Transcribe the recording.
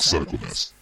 feitiçaria começa.